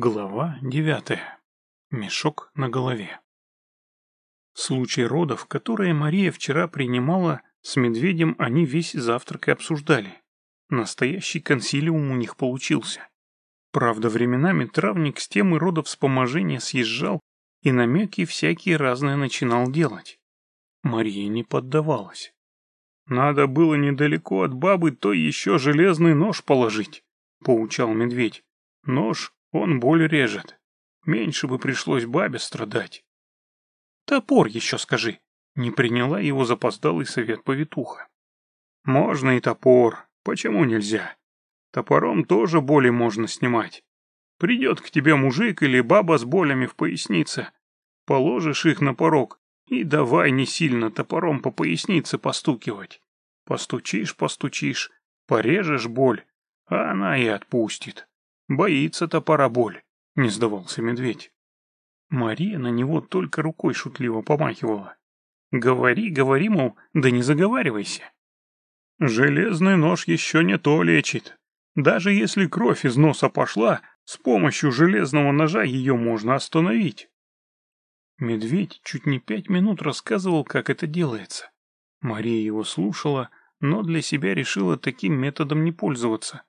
Глава девятая. Мешок на голове. Случай родов, которые Мария вчера принимала, с медведем они весь завтрак и обсуждали. Настоящий консилиум у них получился. Правда, временами травник с темы родов вспоможения съезжал и намеки всякие разные начинал делать. Мария не поддавалась. «Надо было недалеко от бабы то еще железный нож положить», — поучал медведь. «Нож он боль режет. Меньше бы пришлось бабе страдать. Топор еще скажи. Не приняла его запоздалый совет повитуха. Можно и топор. Почему нельзя? Топором тоже боли можно снимать. Придет к тебе мужик или баба с болями в пояснице. Положишь их на порог и давай не сильно топором по пояснице постукивать. Постучишь, постучишь, порежешь боль, а она и отпустит. Боится топора боль, не сдавался медведь. Мария на него только рукой шутливо помахивала. Говори, говори, мол, да не заговаривайся. Железный нож еще не то лечит. Даже если кровь из носа пошла, с помощью железного ножа ее можно остановить. Медведь чуть не пять минут рассказывал, как это делается. Мария его слушала, но для себя решила таким методом не пользоваться.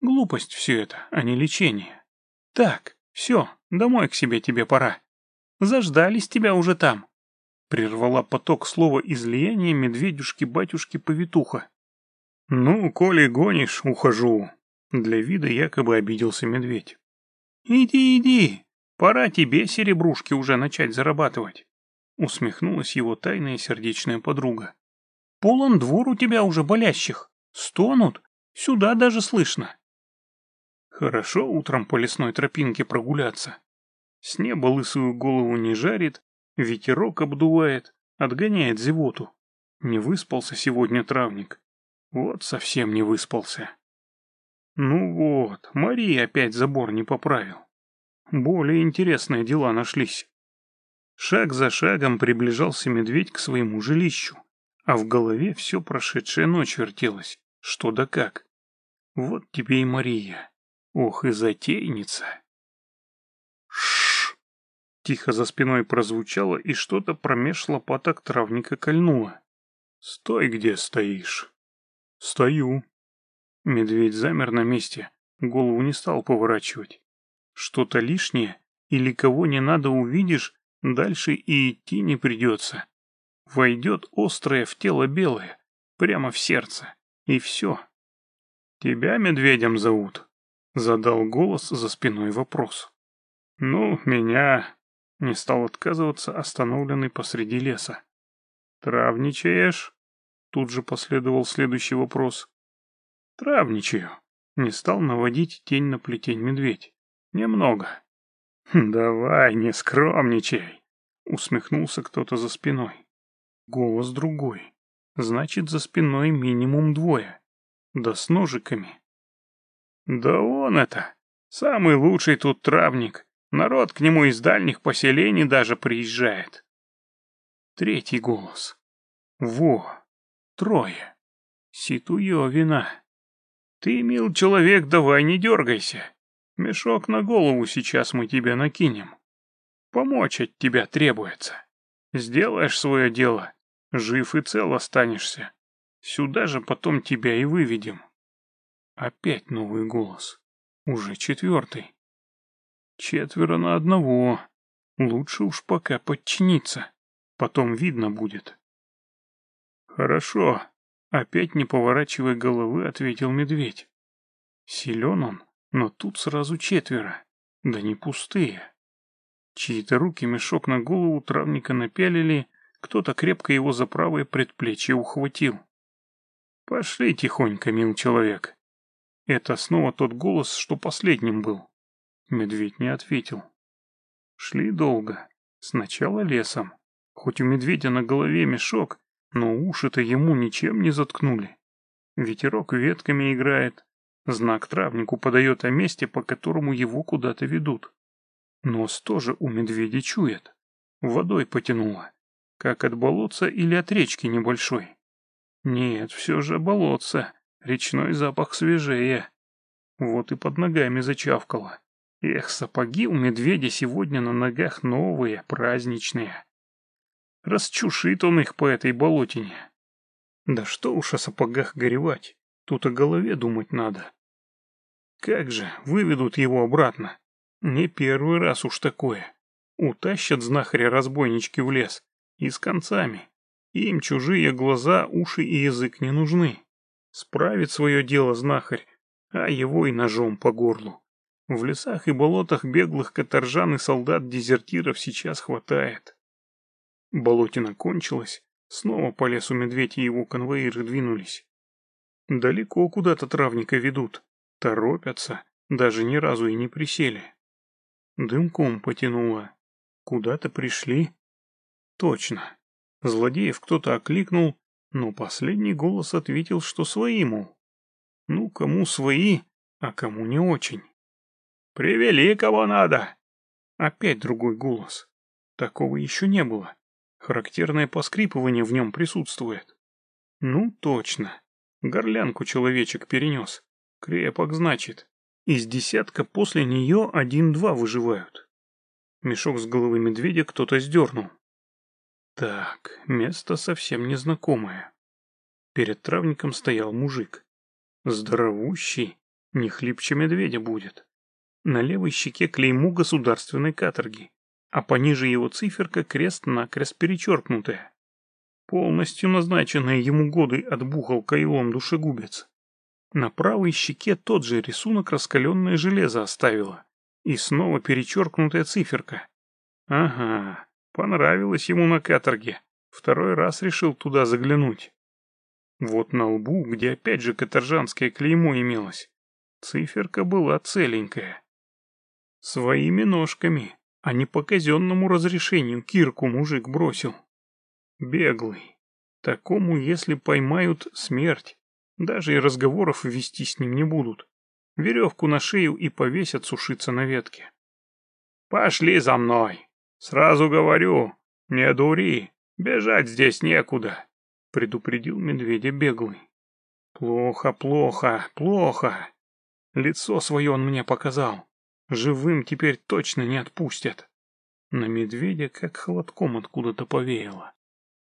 Глупость все это, а не лечение. Так, все, домой к себе тебе пора. Заждались тебя уже там. Прервала поток слова излияния медведюшки-батюшки-повитуха. Ну, коли гонишь, ухожу. Для вида якобы обиделся медведь. Иди, иди, пора тебе, серебрушки, уже начать зарабатывать. Усмехнулась его тайная сердечная подруга. Полон двор у тебя уже болящих. Стонут. Сюда даже слышно. Хорошо утром по лесной тропинке прогуляться. С неба лысую голову не жарит, ветерок обдувает, отгоняет зевоту. Не выспался сегодня травник. Вот совсем не выспался. Ну вот, Мария опять забор не поправил. Более интересные дела нашлись. Шаг за шагом приближался медведь к своему жилищу, а в голове все прошедшая ночь вертелась, что да как. Вот тебе и Мария. Ох и затейница. Шш! Тихо за спиной прозвучало, и что-то промеж лопаток травника кольнуло. Стой, где стоишь. Стою. Медведь замер на месте, голову не стал поворачивать. Что-то лишнее или кого не надо увидишь, дальше и идти не придется. Войдет острое в тело белое, прямо в сердце, и все. Тебя медведем зовут? Задал голос за спиной вопрос. «Ну, меня...» Не стал отказываться, остановленный посреди леса. «Травничаешь?» Тут же последовал следующий вопрос. «Травничаю». Не стал наводить тень на плетень медведь. «Немного». «Давай, не скромничай», — усмехнулся кто-то за спиной. Голос другой. Значит, за спиной минимум двое. Да с ножиками. Да он это, самый лучший тут травник. Народ к нему из дальних поселений даже приезжает. Третий голос. Во, трое. Ситуё вина. Ты, мил человек, давай не дергайся. Мешок на голову сейчас мы тебе накинем. Помочь от тебя требуется. Сделаешь свое дело, жив и цел останешься. Сюда же потом тебя и выведем. Опять новый голос. Уже четвертый. Четверо на одного. Лучше уж пока подчиниться. Потом видно будет. Хорошо. Опять не поворачивая головы, ответил медведь. Силен он, но тут сразу четверо. Да не пустые. Чьи-то руки мешок на голову травника напялили, кто-то крепко его за правое предплечье ухватил. Пошли тихонько, мил человек. Это снова тот голос, что последним был. Медведь не ответил. Шли долго. Сначала лесом. Хоть у медведя на голове мешок, но уши-то ему ничем не заткнули. Ветерок ветками играет. Знак травнику подает о месте, по которому его куда-то ведут. Нос тоже у медведя чует. Водой потянуло. Как от болотца или от речки небольшой. Нет, все же болотце. Речной запах свежее. Вот и под ногами зачавкало. Эх, сапоги у медведя сегодня на ногах новые, праздничные. Расчушит он их по этой болотине. Да что уж о сапогах горевать, тут о голове думать надо. Как же, выведут его обратно. Не первый раз уж такое. Утащат знахаря-разбойнички в лес. И с концами. Им чужие глаза, уши и язык не нужны. Справит свое дело знахарь, а его и ножом по горлу. В лесах и болотах беглых каторжан и солдат-дезертиров сейчас хватает. Болотина кончилась, снова по лесу медведь и его конвоиры двинулись. Далеко куда-то травника ведут, торопятся, даже ни разу и не присели. Дымком потянуло. Куда-то пришли. Точно. Злодеев кто-то окликнул, но последний голос ответил, что свои, мол. Ну, кому свои, а кому не очень. «Привели кого надо!» Опять другой голос. Такого еще не было. Характерное поскрипывание в нем присутствует. Ну, точно. Горлянку человечек перенес. Крепок, значит. Из десятка после нее один-два выживают. Мешок с головы медведя кто-то сдернул. Так, место совсем незнакомое. Перед травником стоял мужик. Здоровущий, не хлипче медведя будет. На левой щеке клейму государственной каторги, а пониже его циферка крест-накрест перечеркнутая. Полностью назначенные ему годы отбухал кайлом душегубец. На правой щеке тот же рисунок раскаленное железо оставило. И снова перечеркнутая циферка. Ага, понравилось ему на каторге. Второй раз решил туда заглянуть. Вот на лбу, где опять же каторжанское клеймо имелось, циферка была целенькая. Своими ножками, а не по казенному разрешению Кирку мужик бросил. Беглый. Такому, если поймают, смерть. Даже и разговоров вести с ним не будут. Веревку на шею и повесят сушиться на ветке. «Пошли за мной! Сразу говорю, не дури, бежать здесь некуда!» Предупредил медведя беглый. «Плохо, плохо, плохо! Лицо свое он мне показал. Живым теперь точно не отпустят. На медведя как холодком откуда-то повеяло.